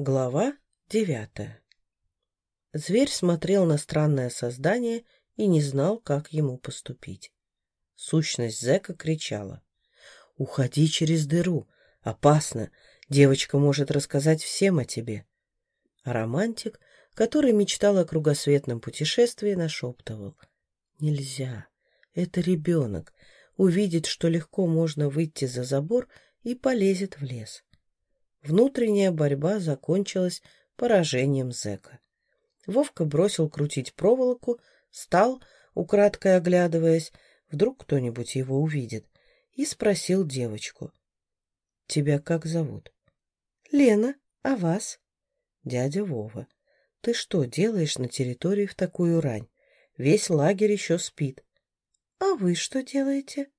Глава девятая Зверь смотрел на странное создание и не знал, как ему поступить. Сущность зэка кричала. «Уходи через дыру! Опасно! Девочка может рассказать всем о тебе!» А романтик, который мечтал о кругосветном путешествии, нашептывал. «Нельзя! Это ребенок! Увидит, что легко можно выйти за забор и полезет в лес!» Внутренняя борьба закончилась поражением зэка. Вовка бросил крутить проволоку, стал, украдкой оглядываясь, вдруг кто-нибудь его увидит, и спросил девочку. «Тебя как зовут?» «Лена, а вас?» «Дядя Вова. Ты что делаешь на территории в такую рань? Весь лагерь еще спит». «А вы что делаете?»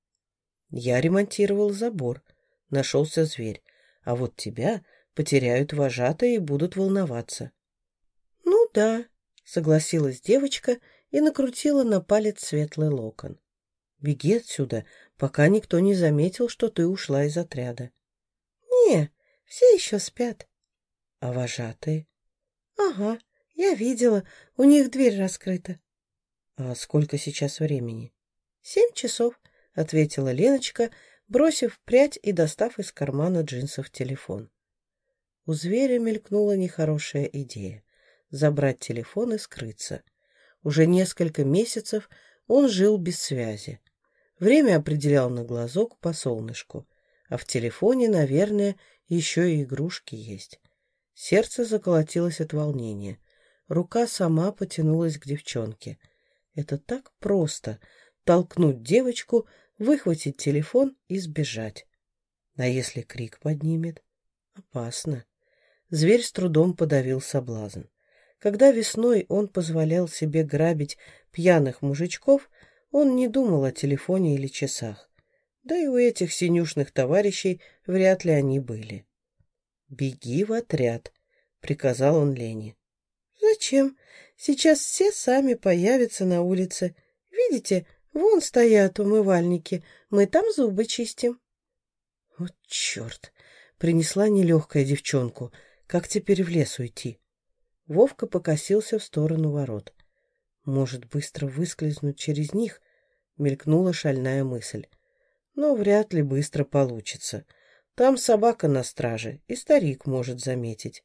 «Я ремонтировал забор. Нашелся зверь. А вот тебя потеряют вожатые и будут волноваться. — Ну да, — согласилась девочка и накрутила на палец светлый локон. — Беги отсюда, пока никто не заметил, что ты ушла из отряда. — Не, все еще спят. — А вожатые? — Ага, я видела, у них дверь раскрыта. — А сколько сейчас времени? — Семь часов, — ответила Леночка, бросив прядь и достав из кармана джинсов телефон. У зверя мелькнула нехорошая идея — забрать телефон и скрыться. Уже несколько месяцев он жил без связи. Время определял на глазок по солнышку, а в телефоне, наверное, еще и игрушки есть. Сердце заколотилось от волнения. Рука сама потянулась к девчонке. Это так просто — толкнуть девочку выхватить телефон и сбежать. А если крик поднимет? Опасно. Зверь с трудом подавил соблазн. Когда весной он позволял себе грабить пьяных мужичков, он не думал о телефоне или часах. Да и у этих синюшных товарищей вряд ли они были. «Беги в отряд», — приказал он Лене. «Зачем? Сейчас все сами появятся на улице. Видите, Вон стоят умывальники, мы там зубы чистим. Вот черт! Принесла нелегкая девчонку. Как теперь в лес уйти? Вовка покосился в сторону ворот. Может, быстро выскользнуть через них? Мелькнула шальная мысль. Но вряд ли быстро получится. Там собака на страже, и старик может заметить.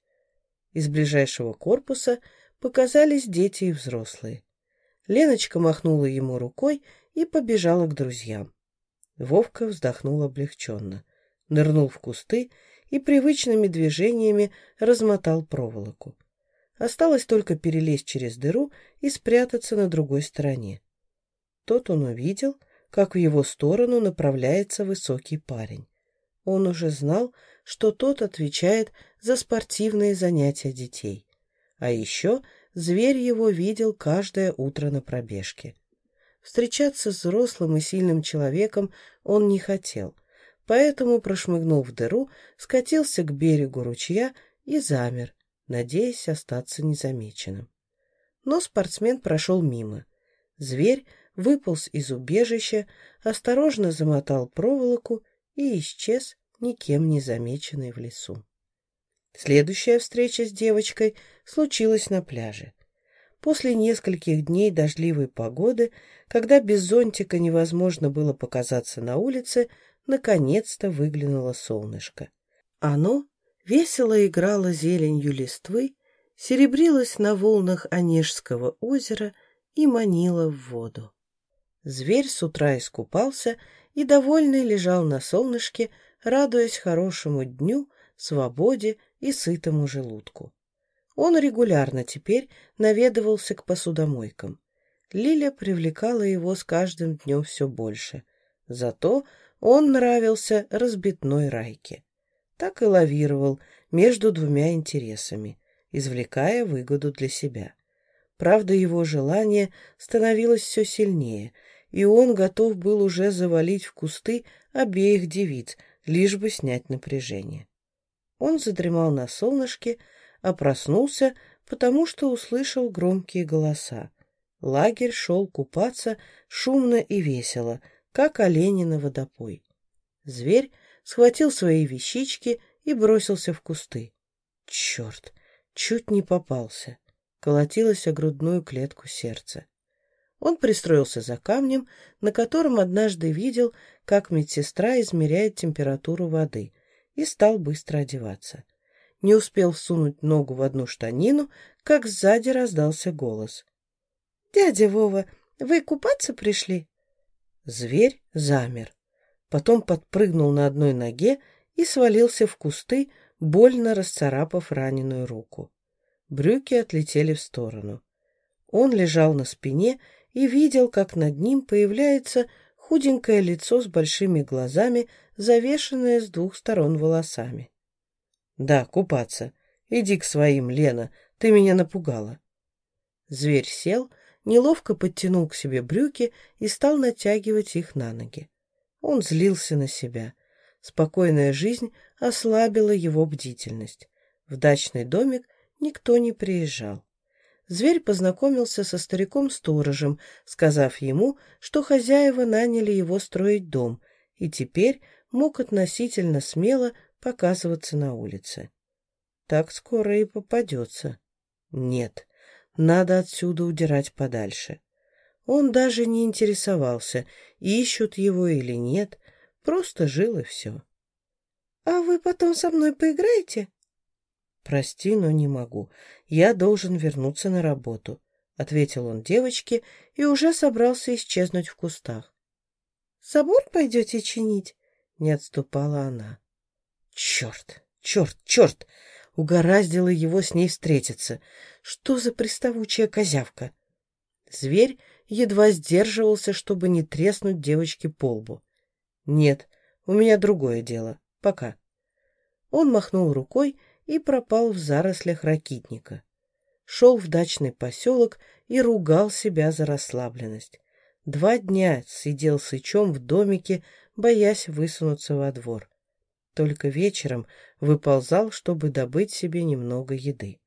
Из ближайшего корпуса показались дети и взрослые. Леночка махнула ему рукой и побежала к друзьям. Вовка вздохнул облегченно, нырнул в кусты и привычными движениями размотал проволоку. Осталось только перелезть через дыру и спрятаться на другой стороне. Тот он увидел, как в его сторону направляется высокий парень. Он уже знал, что тот отвечает за спортивные занятия детей. А еще Зверь его видел каждое утро на пробежке. Встречаться с взрослым и сильным человеком он не хотел, поэтому прошмыгнул в дыру, скатился к берегу ручья и замер, надеясь остаться незамеченным. Но спортсмен прошел мимо. Зверь выполз из убежища, осторожно замотал проволоку и исчез, никем не замеченный в лесу. Следующая встреча с девочкой случилась на пляже. После нескольких дней дождливой погоды, когда без зонтика невозможно было показаться на улице, наконец-то выглянуло солнышко. Оно весело играло зеленью листвы, серебрилось на волнах Онежского озера и манило в воду. Зверь с утра искупался и, довольный, лежал на солнышке, радуясь хорошему дню, свободе и сытому желудку. Он регулярно теперь наведывался к посудомойкам. Лиля привлекала его с каждым днем все больше. Зато он нравился разбитной Райке. Так и лавировал между двумя интересами, извлекая выгоду для себя. Правда, его желание становилось все сильнее, и он готов был уже завалить в кусты обеих девиц, лишь бы снять напряжение. Он задремал на солнышке, а проснулся, потому что услышал громкие голоса. Лагерь шел купаться шумно и весело, как олени на водопой. Зверь схватил свои вещички и бросился в кусты. Черт, чуть не попался. Колотилось о грудную клетку сердца. Он пристроился за камнем, на котором однажды видел, как медсестра измеряет температуру воды, и стал быстро одеваться. Не успел всунуть ногу в одну штанину, как сзади раздался голос. «Дядя Вова, вы купаться пришли?» Зверь замер. Потом подпрыгнул на одной ноге и свалился в кусты, больно расцарапав раненую руку. Брюки отлетели в сторону. Он лежал на спине и видел, как над ним появляется худенькое лицо с большими глазами, завешенное с двух сторон волосами. «Да, купаться. Иди к своим, Лена, ты меня напугала». Зверь сел, неловко подтянул к себе брюки и стал натягивать их на ноги. Он злился на себя. Спокойная жизнь ослабила его бдительность. В дачный домик никто не приезжал. Зверь познакомился со стариком-сторожем, сказав ему, что хозяева наняли его строить дом, и теперь мог относительно смело показываться на улице. Так скоро и попадется. Нет, надо отсюда удирать подальше. Он даже не интересовался, ищут его или нет, просто жил и все. — А вы потом со мной поиграете? — Прости, но не могу. Я должен вернуться на работу, — ответил он девочке и уже собрался исчезнуть в кустах. — Собор пойдете чинить? — не отступала она. — Черт, черт, черт! Угораздило его с ней встретиться. Что за приставучая козявка? Зверь едва сдерживался, чтобы не треснуть девочке по лбу. «Нет, у меня другое дело. Пока». Он махнул рукой и пропал в зарослях ракитника. Шел в дачный поселок и ругал себя за расслабленность. Два дня сидел сычом в домике, боясь высунуться во двор. Только вечером выползал, чтобы добыть себе немного еды.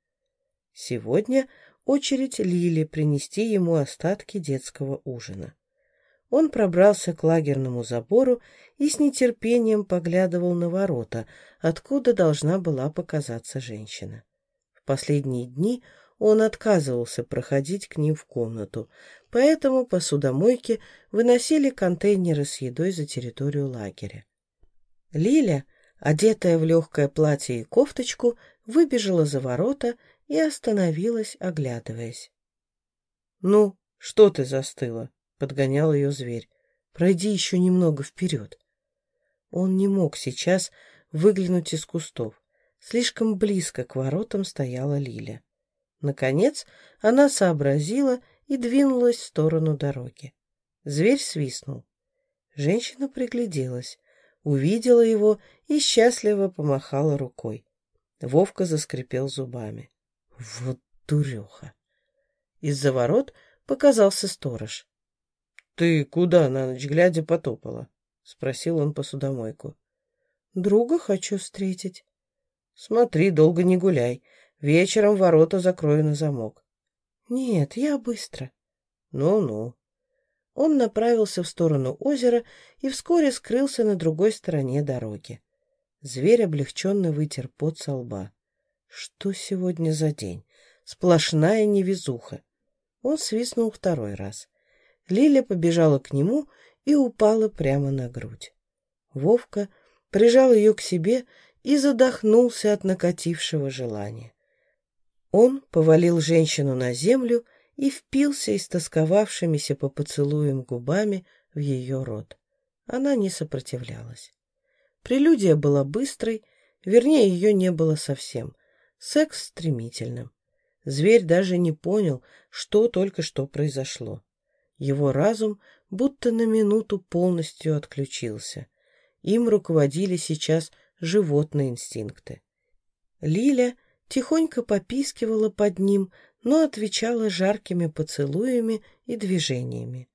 Сегодня очередь Лили принести ему остатки детского ужина. Он пробрался к лагерному забору и с нетерпением поглядывал на ворота, откуда должна была показаться женщина. В последние дни он отказывался проходить к ним в комнату, поэтому посудомойки выносили контейнеры с едой за территорию лагеря. Лиля, одетая в легкое платье и кофточку, выбежала за ворота и остановилась, оглядываясь. «Ну, что ты застыла?» — подгонял ее зверь. «Пройди еще немного вперед». Он не мог сейчас выглянуть из кустов. Слишком близко к воротам стояла Лиля. Наконец она сообразила и двинулась в сторону дороги. Зверь свистнул. Женщина пригляделась, увидела его и счастливо помахала рукой. Вовка заскрипел зубами. Вот дуреха. Из-за ворот показался сторож. — Ты куда на ночь глядя потопала? — спросил он посудомойку. — Друга хочу встретить. — Смотри, долго не гуляй. Вечером ворота закрою на замок. — Нет, я быстро. Ну — Он направился в сторону озера и вскоре скрылся на другой стороне дороги. Зверь облегченно вытер пот со лба. Что сегодня за день? Сплошная невезуха. Он свистнул второй раз. Лиля побежала к нему и упала прямо на грудь. Вовка прижал ее к себе и задохнулся от накатившего желания. Он повалил женщину на землю и впился истосковавшимися по поцелуям губами в ее рот. Она не сопротивлялась. Прелюдия была быстрой, вернее, ее не было совсем. Секс стремительным. Зверь даже не понял, что только что произошло. Его разум будто на минуту полностью отключился. Им руководили сейчас животные инстинкты. Лиля тихонько попискивала под ним, но отвечала жаркими поцелуями и движениями.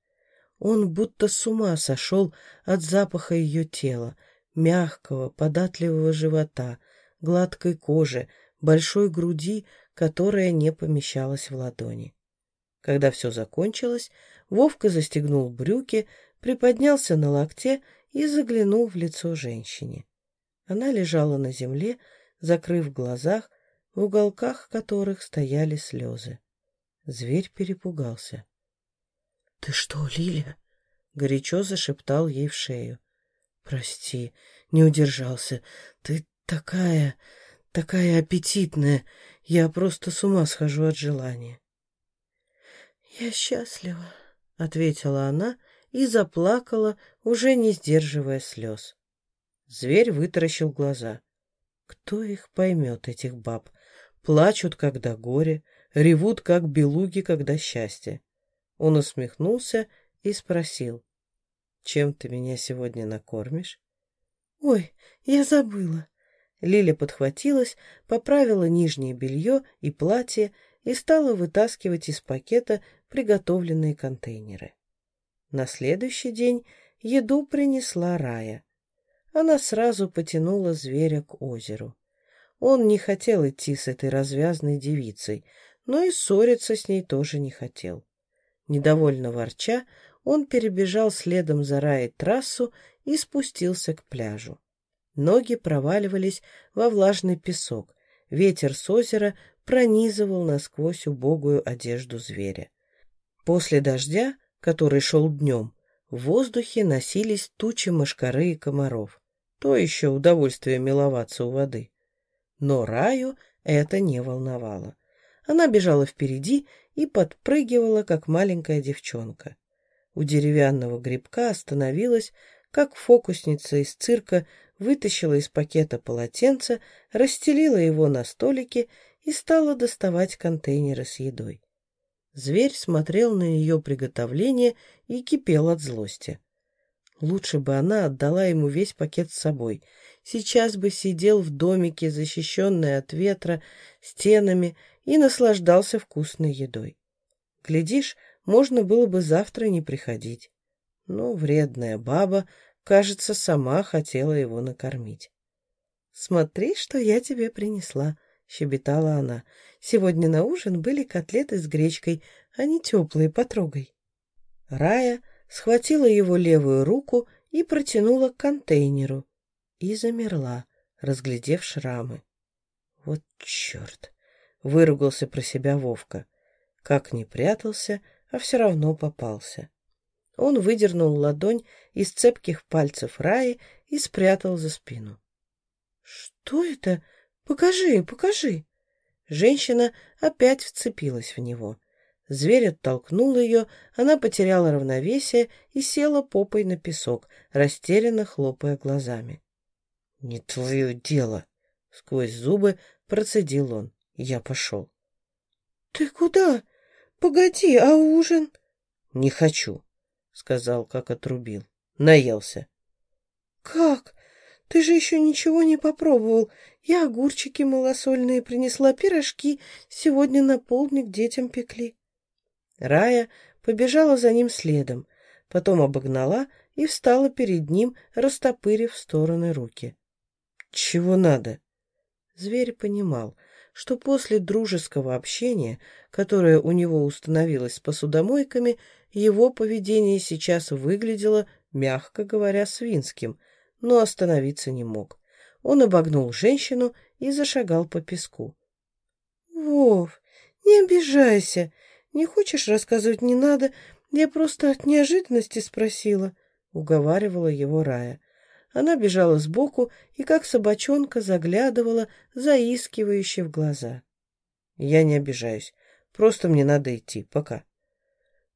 Он будто с ума сошел от запаха ее тела, мягкого, податливого живота, гладкой кожи, большой груди, которая не помещалась в ладони. Когда все закончилось, Вовка застегнул брюки, приподнялся на локте и заглянул в лицо женщине. Она лежала на земле, закрыв глазах, в уголках которых стояли слезы. Зверь перепугался. — Ты что, Лиля? — горячо зашептал ей в шею. — Прости, не удержался. Ты такая, такая аппетитная. Я просто с ума схожу от желания. — Я счастлива, — ответила она и заплакала, уже не сдерживая слез. Зверь вытаращил глаза. Кто их поймет, этих баб? Плачут, когда горе, ревут, как белуги, когда счастье. Он усмехнулся и спросил. «Чем ты меня сегодня накормишь?» «Ой, я забыла». Лиля подхватилась, поправила нижнее белье и платье и стала вытаскивать из пакета приготовленные контейнеры. На следующий день еду принесла Рая. Она сразу потянула зверя к озеру. Он не хотел идти с этой развязной девицей, но и ссориться с ней тоже не хотел. Недовольно ворча, он перебежал следом за Раей трассу и спустился к пляжу. Ноги проваливались во влажный песок, ветер с озера пронизывал насквозь убогую одежду зверя. После дождя который шел днем, в воздухе носились тучи мошкары и комаров. То еще удовольствие миловаться у воды. Но Раю это не волновало. Она бежала впереди и подпрыгивала, как маленькая девчонка. У деревянного грибка остановилась, как фокусница из цирка вытащила из пакета полотенце, расстелила его на столике и стала доставать контейнеры с едой. Зверь смотрел на ее приготовление и кипел от злости. Лучше бы она отдала ему весь пакет с собой. Сейчас бы сидел в домике, защищенный от ветра, стенами, и наслаждался вкусной едой. Глядишь, можно было бы завтра не приходить. Но вредная баба, кажется, сама хотела его накормить. «Смотри, что я тебе принесла», — щебетала она. «Сегодня на ужин были котлеты с гречкой, они теплые, потрогай». Рая схватила его левую руку и протянула к контейнеру. И замерла, разглядев шрамы. «Вот черт!» — выругался про себя Вовка. Как не прятался, а все равно попался. Он выдернул ладонь из цепких пальцев Раи и спрятал за спину. «Что это?» «Покажи, покажи!» Женщина опять вцепилась в него. Зверь оттолкнул ее, она потеряла равновесие и села попой на песок, растерянно хлопая глазами. «Не твое дело!» — сквозь зубы процедил он. Я пошел. «Ты куда? Погоди, а ужин?» «Не хочу», — сказал, как отрубил. Наелся. «Как? Ты же еще ничего не попробовал. Я огурчики малосольные принесла, пирожки. Сегодня на полдник детям пекли. Рая побежала за ним следом, потом обогнала и встала перед ним, растопырив в стороны руки. «Чего надо?» Зверь понимал, что после дружеского общения, которое у него установилось с посудомойками, его поведение сейчас выглядело, мягко говоря, свинским — но остановиться не мог. Он обогнул женщину и зашагал по песку. «Вов, не обижайся. Не хочешь рассказывать, не надо. Я просто от неожиданности спросила», — уговаривала его Рая. Она бежала сбоку и, как собачонка, заглядывала, заискивающе в глаза. «Я не обижаюсь. Просто мне надо идти. Пока».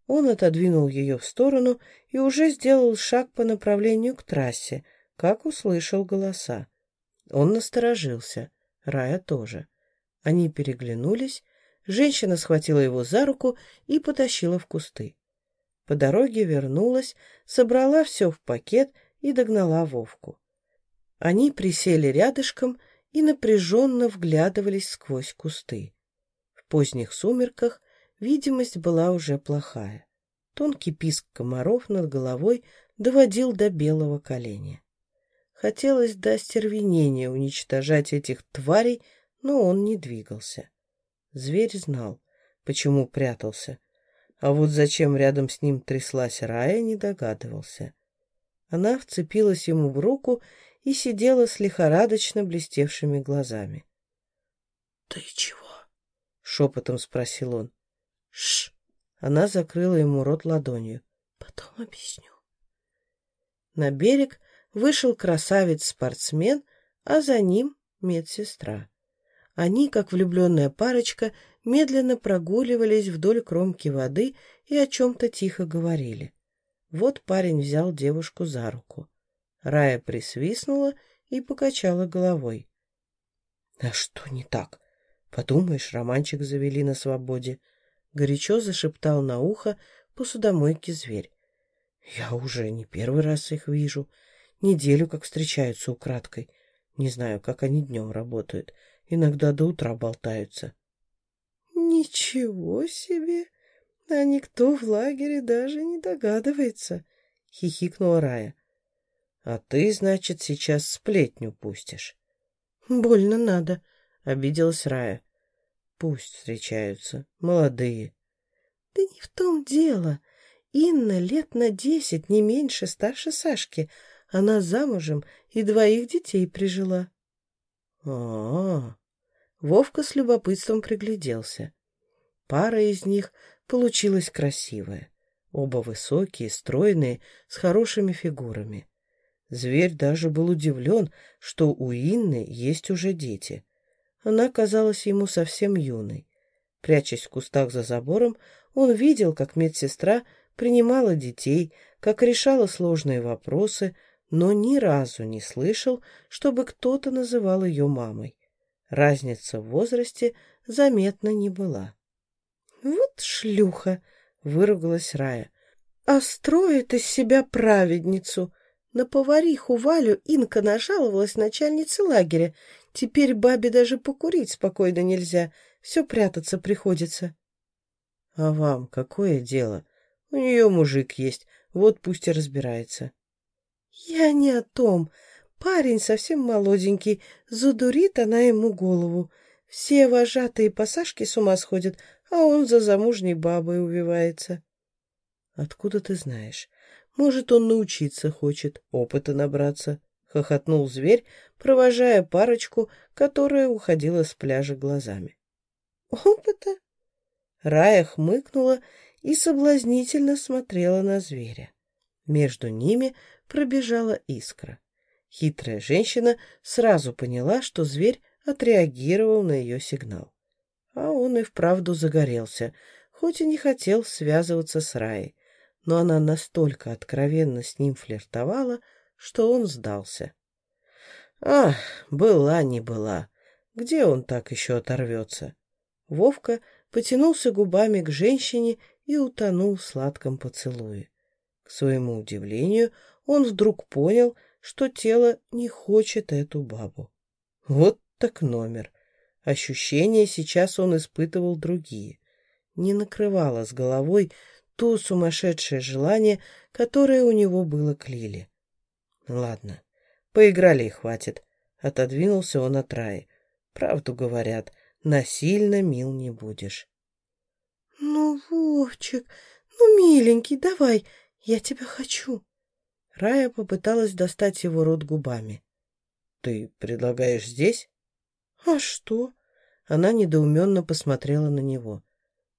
Он отодвинул ее в сторону и уже сделал шаг по направлению к трассе — как услышал голоса. Он насторожился, Рая тоже. Они переглянулись, женщина схватила его за руку и потащила в кусты. По дороге вернулась, собрала все в пакет и догнала Вовку. Они присели рядышком и напряженно вглядывались сквозь кусты. В поздних сумерках видимость была уже плохая. Тонкий писк комаров над головой доводил до белого коленя. Хотелось до остервенения уничтожать этих тварей, но он не двигался. Зверь знал, почему прятался, а вот зачем рядом с ним тряслась Рая, не догадывался. Она вцепилась ему в руку и сидела с лихорадочно блестевшими глазами. «Ты чего?» — шепотом спросил он. «Ш!» Она закрыла ему рот ладонью. «Потом объясню». На берег вышел красавец-спортсмен, а за ним медсестра. Они, как влюбленная парочка, медленно прогуливались вдоль кромки воды и о чем-то тихо говорили. Вот парень взял девушку за руку. Рая присвистнула и покачала головой. — А что не так? Подумаешь, романчик завели на свободе. Горячо зашептал на ухо посудомойке зверь. Я уже не первый раз их вижу. Неделю как встречаются украдкой. Не знаю, как они днем работают. Иногда до утра болтаются. Ничего себе! А никто в лагере даже не догадывается, хихикнула Рая. А ты, значит, сейчас сплетню пустишь. Больно надо, обиделась Рая. Пусть встречаются, молодые. Да не в том дело. Инна лет на десять, не меньше, старше Сашки. Она замужем и двоих детей прижила. А, -а, -а. Вовка с любопытством пригляделся. Пара из них получилась красивая. Оба высокие, стройные, с хорошими фигурами. Зверь даже был удивлен, что у Инны есть уже дети. Она казалась ему совсем юной. Прячась в кустах за забором, он видел, как медсестра принимала детей, как решала сложные вопросы, но ни разу не слышал, чтобы кто-то называл ее мамой. Разница в возрасте заметна не была. «Вот шлюха!» — выругалась Рая. «А строит из себя праведницу!» На повариху Валю Инка нажаловалась начальнице лагеря. Теперь бабе даже покурить спокойно нельзя. Все прятаться приходится. — А вам какое дело? У нее мужик есть, вот пусть и разбирается. — Я не о том. Парень совсем молоденький, задурит она ему голову. Все вожатые посажки с ума сходят, а он за замужней бабой увивается. — Откуда ты знаешь? Может, он научиться хочет, опыта набраться, — хохотнул зверь, провожая парочку, которая уходила с пляжа глазами. — Опыта? Рая хмыкнула и соблазнительно смотрела на зверя. Между ними пробежала искра. Хитрая женщина сразу поняла, что зверь отреагировал на ее сигнал. А он и вправду загорелся, хоть и не хотел связываться с Раей но она настолько откровенно с ним флиртовала, что он сдался. Ах, была не была. Где он так еще оторвется? Вовка потянулся губами к женщине и утонул в сладком поцелуе. К своему удивлению, он вдруг понял, что тело не хочет эту бабу. Вот так номер. Ощущения сейчас он испытывал другие. Не накрывало с головой то сумасшедшее желание, которое у него было к Лиле. Ладно, поиграли и хватит. Отодвинулся он от Раи. Правду говорят, насильно мил не будешь. Ну, Вовчик, ну, миленький, давай, я тебя хочу. Рая попыталась достать его рот губами. Ты предлагаешь здесь? А что? Она недоуменно посмотрела на него.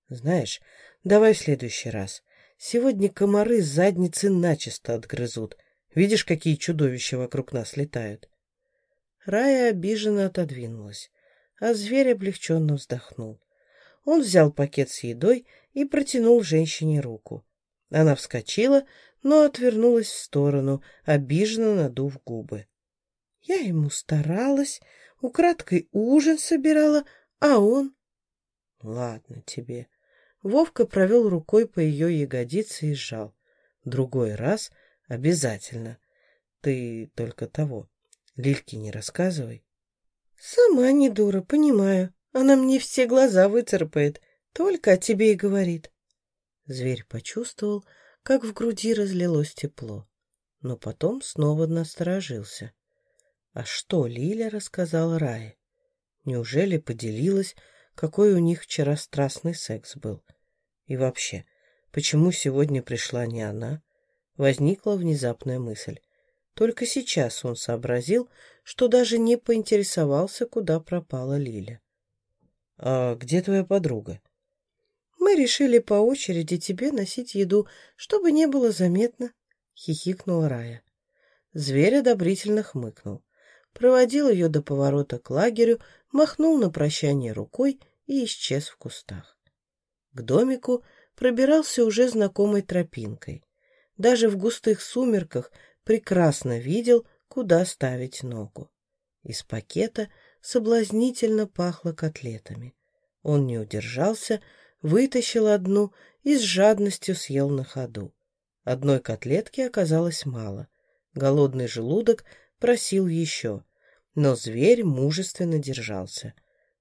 Знаешь, Давай в следующий раз. Сегодня комары задницы начисто отгрызут. Видишь, какие чудовища вокруг нас летают?» Рая обиженно отодвинулась, а зверь облегченно вздохнул. Он взял пакет с едой и протянул женщине руку. Она вскочила, но отвернулась в сторону, обиженно надув губы. Я ему старалась, украдкой ужин собирала, а он... — Ладно тебе, Вовка провел рукой по ее ягодице и сжал. Другой раз обязательно. Ты только того. Лильке не рассказывай. Сама не дура, понимаю. Она мне все глаза выцарапает. Только о тебе и говорит. Зверь почувствовал, как в груди разлилось тепло. Но потом снова насторожился. А что Лиля рассказала Рае? Неужели поделилась, какой у них вчера страстный секс был? И вообще, почему сегодня пришла не она? Возникла внезапная мысль. Только сейчас он сообразил, что даже не поинтересовался, куда пропала Лиля. А где твоя подруга? Мы решили по очереди тебе носить еду, чтобы не было заметно, хихикнула Рая. Зверь одобрительно хмыкнул. Проводил ее до поворота к лагерю, махнул на прощание рукой и исчез в кустах. К домику пробирался уже знакомой тропинкой. Даже в густых сумерках прекрасно видел, куда ставить ногу. Из пакета соблазнительно пахло котлетами. Он не удержался, вытащил одну и с жадностью съел на ходу. Одной котлетки оказалось мало. Голодный желудок просил еще, но зверь мужественно держался.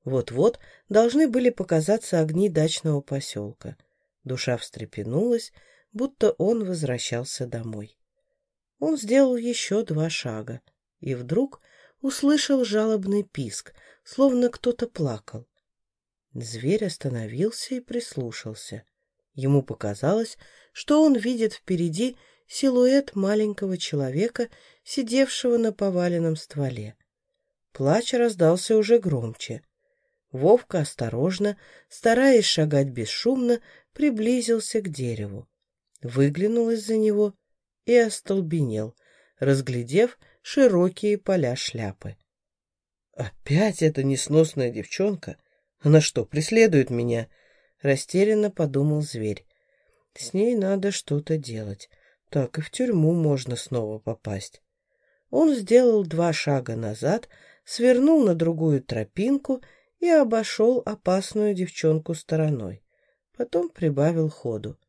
Вот-вот должны были показаться огни дачного поселка. Душа встрепенулась, будто он возвращался домой. Он сделал еще два шага и вдруг услышал жалобный писк, словно кто-то плакал. Зверь остановился и прислушался. Ему показалось, что он видит впереди силуэт маленького человека, сидевшего на поваленном стволе. Плач раздался уже громче. Вовка осторожно, стараясь шагать бесшумно, приблизился к дереву, выглянул из-за него и остолбенел, разглядев широкие поля шляпы. «Опять эта несносная девчонка? Она что, преследует меня?» — растерянно подумал зверь. «С ней надо что-то делать. Так и в тюрьму можно снова попасть». Он сделал два шага назад, свернул на другую тропинку и обошел опасную девчонку стороной. Потом прибавил ходу.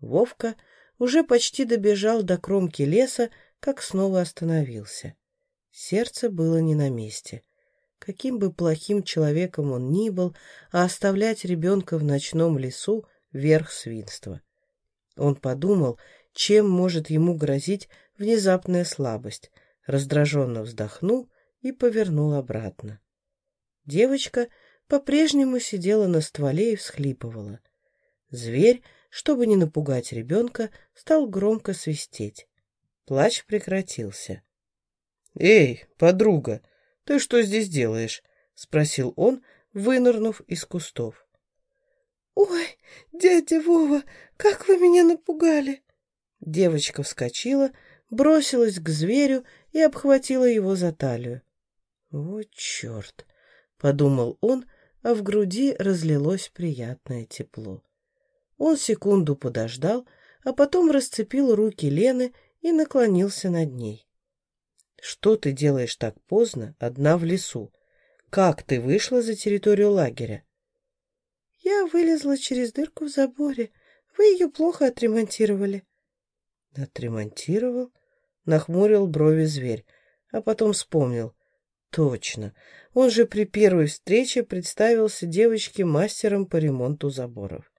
Вовка уже почти добежал до кромки леса, как снова остановился. Сердце было не на месте. Каким бы плохим человеком он ни был, а оставлять ребенка в ночном лесу — верх свинства. Он подумал, чем может ему грозить внезапная слабость, раздраженно вздохнул и повернул обратно. Девочка по-прежнему сидела на стволе и всхлипывала. Зверь, чтобы не напугать ребенка, стал громко свистеть. Плач прекратился. «Эй, подруга, ты что здесь делаешь?» — спросил он, вынырнув из кустов. «Ой, дядя Вова, как вы меня напугали!» Девочка вскочила, бросилась к зверю и обхватила его за талию. «Вот черт!» — подумал он, а в груди разлилось приятное тепло. Он секунду подождал, а потом расцепил руки Лены и наклонился над ней. «Что ты делаешь так поздно, одна в лесу? Как ты вышла за территорию лагеря?» «Я вылезла через дырку в заборе. Вы ее плохо отремонтировали». «Отремонтировал?» — нахмурил брови зверь, а потом вспомнил. «Точно, он же при первой встрече представился девочке мастером по ремонту заборов».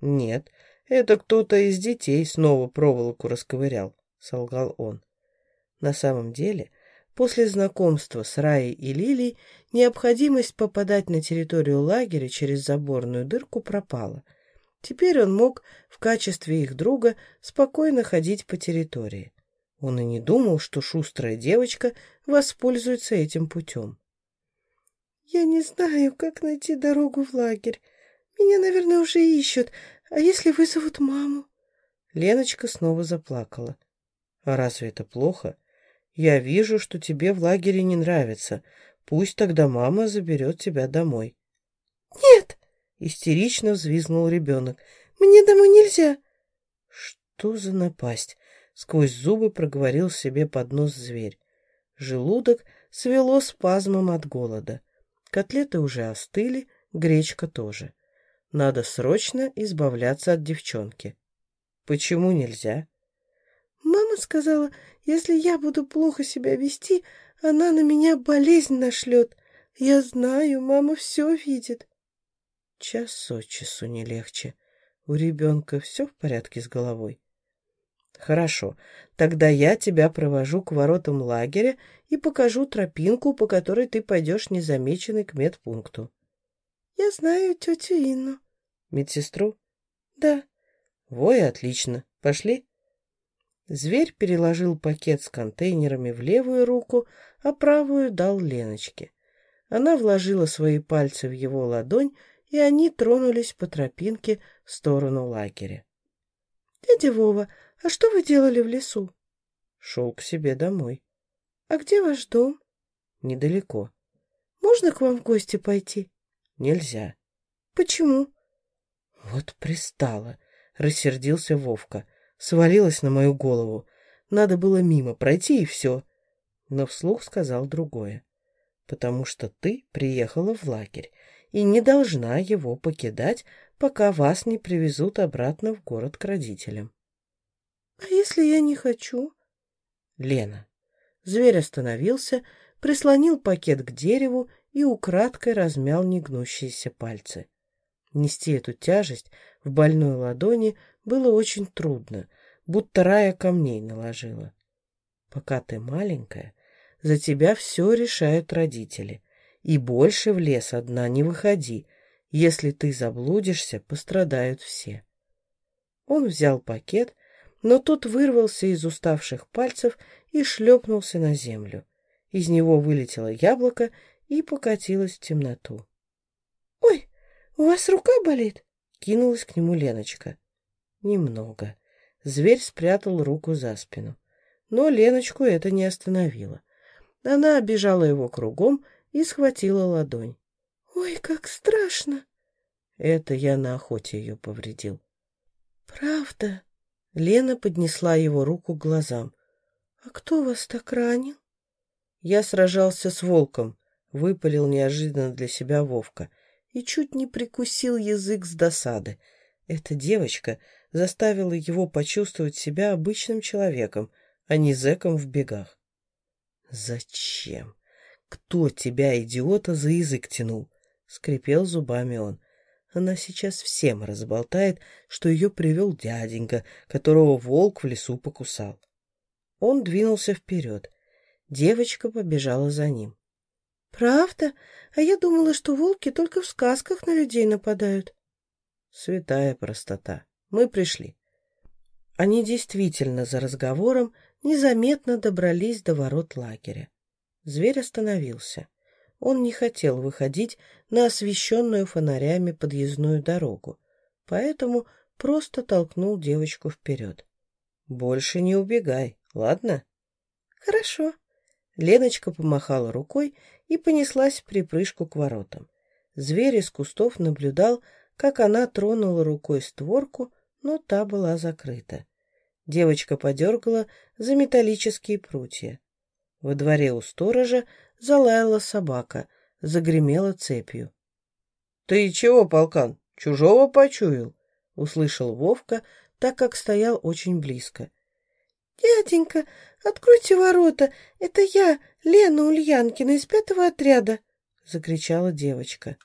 «Нет, это кто-то из детей снова проволоку расковырял солгал он. На самом деле, после знакомства с Раей и Лилией необходимость попадать на территорию лагеря через заборную дырку пропала. Теперь он мог в качестве их друга спокойно ходить по территории. Он и не думал, что шустрая девочка воспользуется этим путем. «Я не знаю, как найти дорогу в лагерь. Меня, наверное, уже ищут. А если вызовут маму?» Леночка снова заплакала. А разве это плохо? Я вижу, что тебе в лагере не нравится. Пусть тогда мама заберет тебя домой. Нет! Истерично взвизгнул ребенок. Мне домой нельзя. Что за напасть? Сквозь зубы проговорил себе под нос зверь. Желудок свело спазмом от голода. Котлеты уже остыли, гречка тоже. Надо срочно избавляться от девчонки. Почему нельзя? Мама сказала, если я буду плохо себя вести, она на меня болезнь нашлет. Я знаю, мама все видит. Час от часу не легче. У ребенка все в порядке с головой? Хорошо, тогда я тебя провожу к воротам лагеря и покажу тропинку, по которой ты пойдешь незамеченный к медпункту. Я знаю тетю Инну. Медсестру? Да. Ой, отлично. Пошли. Зверь переложил пакет с контейнерами в левую руку, а правую дал Леночке. Она вложила свои пальцы в его ладонь, и они тронулись по тропинке в сторону лагеря. — Дядя Вова, а что вы делали в лесу? — Шел к себе домой. — А где ваш дом? — Недалеко. — Можно к вам в гости пойти? — Нельзя. — Почему? — Вот пристала, — рассердился Вовка. Свалилась на мою голову. Надо было мимо пройти, и все. Но вслух сказал другое. Потому что ты приехала в лагерь и не должна его покидать, пока вас не привезут обратно в город к родителям. — А если я не хочу? — Лена. Зверь остановился, прислонил пакет к дереву и украдкой размял негнущиеся пальцы. Нести эту тяжесть в больной ладони было очень трудно, будто рая камней наложила. Пока ты маленькая, за тебя все решают родители. И больше в лес одна не выходи. Если ты заблудишься, пострадают все. Он взял пакет, но тот вырвался из уставших пальцев и шлепнулся на землю. Из него вылетело яблоко и покатилось в темноту. — Ой, у вас рука болит? — кинулась к нему Леночка. — Немного. Зверь спрятал руку за спину. Но Леночку это не остановило. Она обижала его кругом и схватила ладонь. — Ой, как страшно! Это я на охоте ее повредил. — Правда? Лена поднесла его руку к глазам. — А кто вас так ранил? — Я сражался с волком, — выпалил неожиданно для себя Вовка и чуть не прикусил язык с досады. Эта девочка заставила его почувствовать себя обычным человеком, а не зэком в бегах. «Зачем? Кто тебя, идиота, за язык тянул?» — скрипел зубами он. Она сейчас всем разболтает, что ее привел дяденька, которого волк в лесу покусал. Он двинулся вперед. Девочка побежала за ним. «Правда? А я думала, что волки только в сказках на людей нападают». Святая простота. Мы пришли. Они действительно за разговором незаметно добрались до ворот лагеря. Зверь остановился. Он не хотел выходить на освещенную фонарями подъездную дорогу, поэтому просто толкнул девочку вперед. «Больше не убегай, ладно?» «Хорошо». Леночка помахала рукой и понеслась припрыжку к воротам. Зверь из кустов наблюдал, как она тронула рукой створку, но та была закрыта. Девочка подергала за металлические прутья. Во дворе у сторожа залаяла собака, загремела цепью. — Ты чего, полкан, чужого почуял? — услышал Вовка, так как стоял очень близко. — Дяденька, откройте ворота, это я, Лена Ульянкина из пятого отряда! — закричала девочка.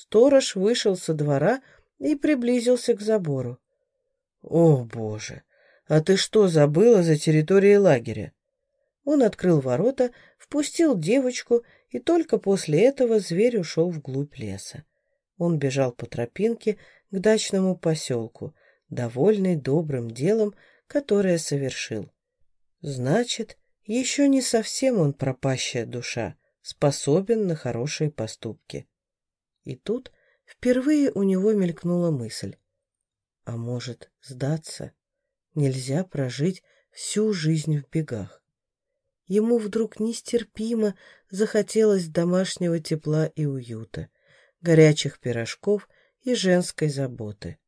Сторож вышел со двора и приблизился к забору. — О, Боже! «А ты что забыла за территорией лагеря?» Он открыл ворота, впустил девочку, и только после этого зверь ушел вглубь леса. Он бежал по тропинке к дачному поселку, довольный добрым делом, которое совершил. Значит, еще не совсем он пропащая душа, способен на хорошие поступки. И тут впервые у него мелькнула мысль. А может, сдаться? Нельзя прожить всю жизнь в бегах. Ему вдруг нестерпимо захотелось домашнего тепла и уюта, горячих пирожков и женской заботы.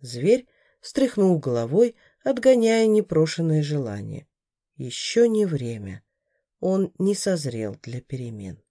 Зверь встряхнул головой, отгоняя непрошенное желание. Еще не время. Он не созрел для перемен.